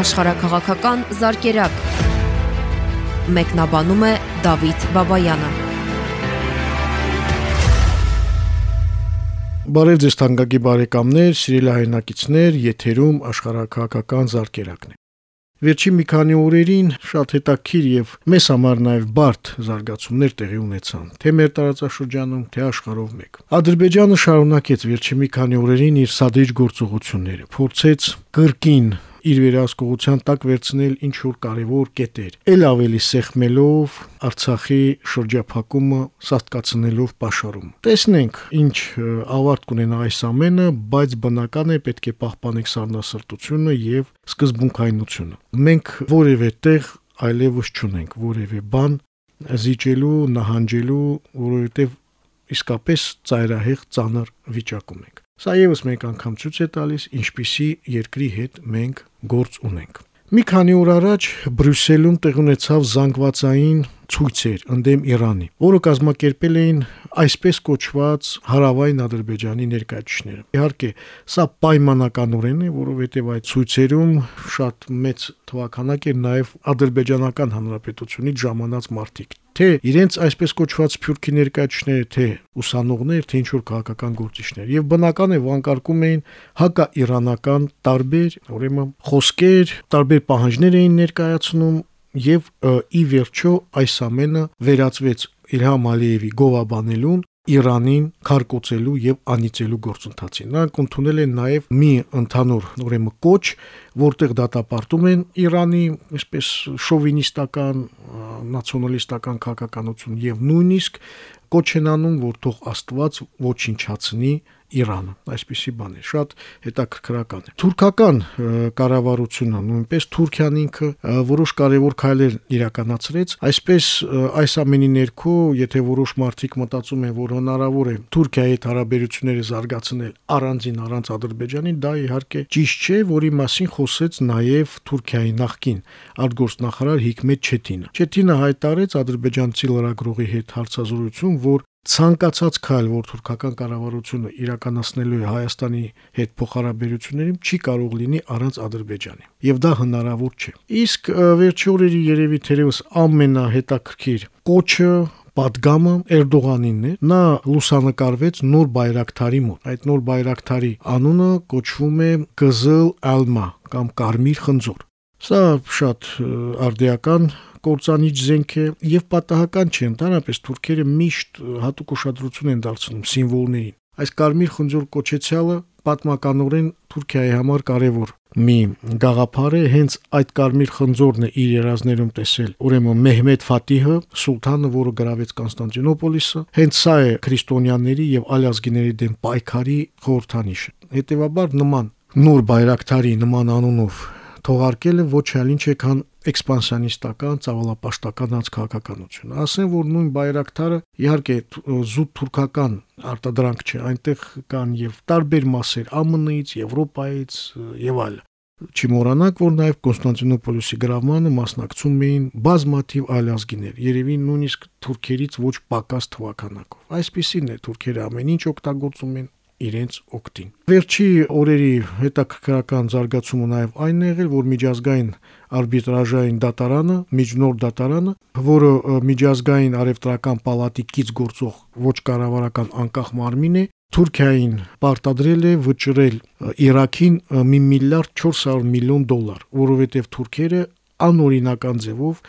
աշխարհակղական զարգերակ։ Մեկնաբանում է Դավիթ Բաբայանը։ Բարև ձեզ թանկագի բարեկամներ, սիրելի հայրենակիցներ, եթերում աշխարհակղական զարգերակն է։ Վերջին մի քանի օրերին շատ հետաքրիր եւ մեզ համար նաեւ բարդ զարգացումներ տեղի ունեցան, թե մեր տարածաշրջանում, թե աշխարհով մեկ։ Ադրբեջանը շարունակեց վերջին մի քանի օրերին իր սադրիչ գործողությունները, փորձեց կրկին իր վերահսկողության տակ վերցնել ինչ որ կարևոր կետեր, ել ավելի սեղմելով Արցախի շրջափակումը սաստկացնելով pašարում։ Տեսնենք ինչ ավարտ կունենա այս ամենը, բայց բնական է պետք է պահպանենք սառնասրտությունը եւ սկզբունքայնությունը։ Մենք որևէ տեղ այլևս չունենք, որևէ բան զիջելու, նահանջելու, որովհետեւ իսկապես ծայրահեղ ծանր վիճակում ենք։ Սա եւս մեկ անգամ ցույց է տալիս, ինչպիսի երկրի հետ մենք գործ ունենք։ Մի քանի օր առաջ Բրյուսելում տեղ ունեցավ զանգվածային ցույցեր ընդդեմ Իրանի, որը կազմակերպել էին այսպես կոչված հարավային Ադրբեջանի ներկայացուցիչները։ Իհարկե, սա պայմանականորեն է, որովհետև այդ ցույցերում շատ մեծ թվականակ էր նաև ադրբեջանական հանրապետությունից ժամանած մարդիկ թե իրենց այսպես կոչված փյուրքի ներկայացուցիչները, թե ուսանողներ, թե ինչ որ քաղաքական գործիչներ։ Եվ բնական է վանկարկում էին հակա-իրանական տարբեր, ուրեմն խոսքեր, տարբեր պահանջներ էին ներկայացնում եւ ի վերջո այս ամենը վերածվեց Իլհամ Ալիևի գովաբանելուն Իրանին քարկոծելու եւ անիծելու գործընթացին։ Նրանք ընդունել են նաեւ մի ընդհանուր ուրեմն կոչ, որտեղ դատապարտում են Իրանի այսպես շովինիստական, նացիոնալիստական քաղաքականություն եւ նույնիսկ կոչ են անում, որ թող Աստված ոչնչացնի Իրանը։ Այսպիսի բան է, շատ հետաքրքրական է։ Թուրքական կառավարությունը, նույնպես Թուրքիան ինքը որոշ կարևոր քայլեր իրականացրեց, այսպես այս ամենի ներքո, եթե որոշ մարդիկ մտածում են, որ հնարավոր է Թուրքիայի հետ հարաբերությունները զարգացնել առանձին առանց Ադրբեջանի, դա իհարկե ճիշտ չէ, որի մասին խոսեց նաև Թուրքիայի նախկին արտգործնախարար Հիկմետ Չետինը։ Չետինը հայտարարեց ադրբեջանցի լրագրողի հետ հարցազրույցում, որ ցանկացած քայլ, որ թուրքական կառավարությունը իրականացնելու է Հայաստանի հետ փոխհարաբերություններում, չի կարող լինի առանց Ադրբեջանի։ Եվ դա հնարավոր չէ։ Իսկ վերջի օրերի երևի թերևս ամենահետաքրքիր կոչը պատգամը Էրդողանինն է։ Նա լուսանկարվեց նոր բայրակթարի մոտ։ Այդ նոր բայրակթարի անունը կոչվում է Qızıl Alma կամ Կարմիր խնձոր։ Սա շատ արդիական կործանիչ զենք է եւ պատահական չէ ընդհանրապես թուրքերը միշտ հատուկ ուշադրություն են դարձնում սիմվոլներին այս կարմիր խնձոր կոչեցյալը պատմականորեն Թուրքիայի համար կարևոր մի գաղափար է հենց այդ կարմիր խնձորն է իր երազներում տեսել ուրեմն Մեհմեդ Ֆաթիհը սուլթանը որը գրավեց Կոնստանտինոպոլիսը հենց սա է քրիստոնյաների եւ ալազգիների դեմ պայքարի խորհրդանիշը հետեւաբար նման նոր բայրակթարի նման անունով թողարկելը ոչ այլ ինչ է քան էքսպանսիոնիստական, ցավալապաշտական անցքաղաքականություն։ Ասեն, որ նույն բայրակթարը իհարկե զուտ թուրքական արտադրանք չէ, այնտեղ կան եւ տարբեր մասեր ԱՄՆ-ից, Եվրոպայից եւ այլ։ Չմոռանաք, որ նաև Կոնստանտինոպոլիսի գրավմանը մասնակցում էին բազմաթիվ այլ ազգիներ, երևի նույնիսկ թուրքերից ոչ պակաս թվականակով։ Այսպիսին է թուրքերը ամեն ինչ օգտագործում են իրենց օկտին։ Վերջի օրերի հետաքրքրական զարգացումը նաև այն է եղել, որ միջազգային արբիտրաժային դատարանը, միջնորդ դատարանը, որը միջազգային արևտրական պալատի կից գործող ոչ կառավարական անկախ մարմին է, Թուրքիային պարտադրել է վճռել Իրաքին 1 միլիարդ 400 միլիոն դոլար, որովհետև թուրքերը անօրինական ձևով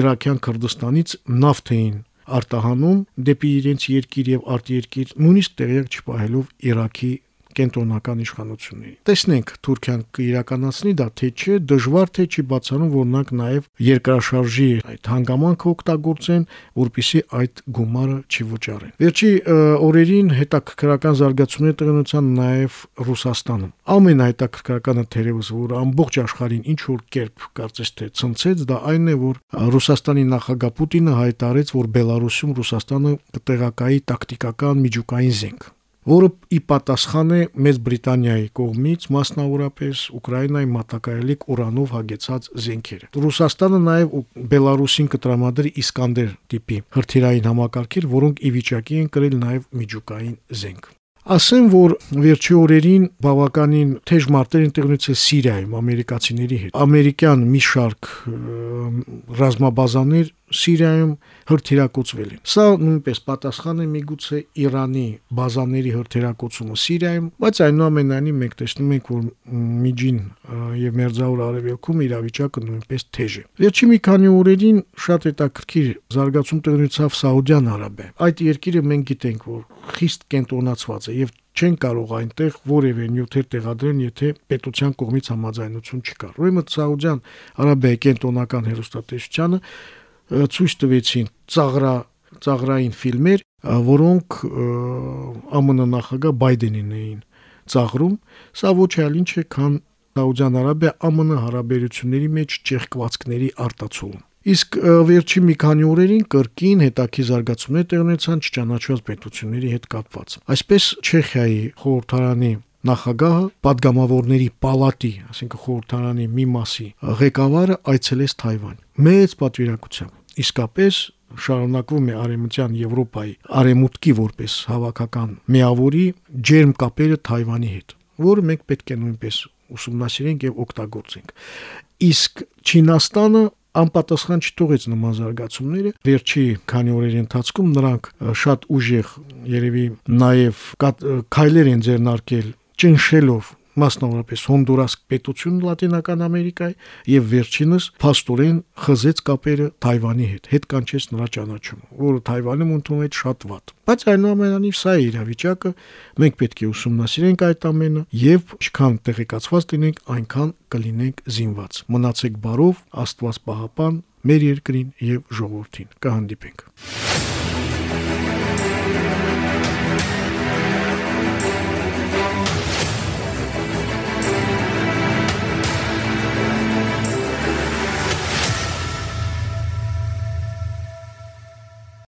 Իրաքյան Քրդստանից նավթ էին արտահանում դեպի իրենց երկիր եւ արտերկիր, նույնիսկ տեղյակ չպահելով Իրաքի կենտրոնական իշխանությունների։ Տեսնենք Թուրքիան կիրականացնի դա թե չէ, դժվար թե չի բացառում, որ նրանք նաև երկրաշարժի այդ հանգամանքը օգտագործեն, որpիսի այդ գումարը չի վճարեն։ Վերջի օրերին հետաքրքրական զարգացումներ տեղի ունեցան նաև Ռուսաստանում։ Ամենահետաքրքրականը թերևս, որ ամբողջ աշխարհին ինչ որ կերպ կարծես թե ցնցեց, դա այն է, որ Ռուսաստանի նախագահ Պուտինը հայտարարեց, որ Բելարուսում Ռուսաստանը կտեղակայի տակտիկական միջուկային զենք որը ի պատասխան է Մեծ Բրիտանիայի կողմից մասնավորապես Ուկրաինայի մատակարարելիք ուրանով հագեցած զենքերը։ Ռուսաստանը նաև Բելարուսին կտրամադրի Իսկանդեր տիպի հրթիռային համակարգեր, որոնք ի վիճակի են կրել նաև միջուկային զենք։ Ասեմ, որ վերջի օրերին բավականին թեժ մարտեր են տեղի ունեցել Սիրիայում ամերիկացիների հետ։ Ամերիկյան մի շարք ռազմաբազաներ Սիրիայում հրթիռակոծվել են։ Սա նույնպես պատասխան է միգուցե Իրանի բազաների հրթիռակոծումը Սիրիայում, բայց այնուամենայնիվ մենք տեսնում ենք, որ միջին եւ մերձավոր արևելքում իրավիճակը նույնպես թեժ է։ Վերջի մի քանի օրերին շատ հետաքրքիր զարգացում տեղի ունեցավ Սաուդյան Արաբիայում։ Այդ երկիրը մենք գիտենք, որ խիստ կենտրոնացված է եւ չեն կարող այնտեղ որևէ նյութեր տեղադրեն, եթե պետության կողմից համաձայնություն չկա։ Ուրեմն Սաուդյան Արաբիայի կենտրոնական հերոստատեսչությանը ցույց տվեցին ծաղրա ծաղրային ֆիլմեր, որոնք ԱՄՆ նախագահ Բայդենին էին ծաղրում, սա ոչ այլ ինչ է, քան Սաուդյան Արաբիա ԱՄՆ հարաբերությունների մեջ ճեղքվածքների արտացոլում։ Իսկ վերջի մի քանի օրերին կրկին հետաքի զարգացումներ տեղ ունեցան չճանաչված պետությունների հետ կապված։ Այսպես Չեխիայի խորհրդարանի նախագահը падգամավորների պալատի, ասենք խորհրդարանի մի մասի ղեկավարը այցելեց Թայվան։ Մեծ պատվիրակությամբ։ Իսկապես շարունակվում է արեմության Եվրոպայի արեմուտքի որպես հավաքական միավորի ջերմ կապերը Թայվանի հետ, որը մենք պետք է նույնպես ուսումնասիրենք եւ օգտագործենք։ Իսկ Չինաստանը անպատասխան չթողեց նման զարգացումները։ Վերջի քանի օրերի ընթացքում նրանք շատ ուժեղ երևի նաև քայլեր են ձեռնարկել ճնշելով մասնավորապես Հոնդուրաս պետություն Լատինական Ամերիկայի եւ վերջինս փաստորեն խզեց կապերը Թայվանի հետ, հետ կանչեց նրա ճանաչումը, որը Թայվանում ընդունեց շատ վատ։ Բայց այնուամենայնիվ սա է իրավիճակը, մենք պետք է ուսումնասիրենք այդ ամենը եւ ինչքան տեղեկացված լինենք, այնքան կլինենք զինված։ Մնացեք բարով, Աստված պահապան մեր երկրին եւ ժողովրդին։ Կհանդիպենք։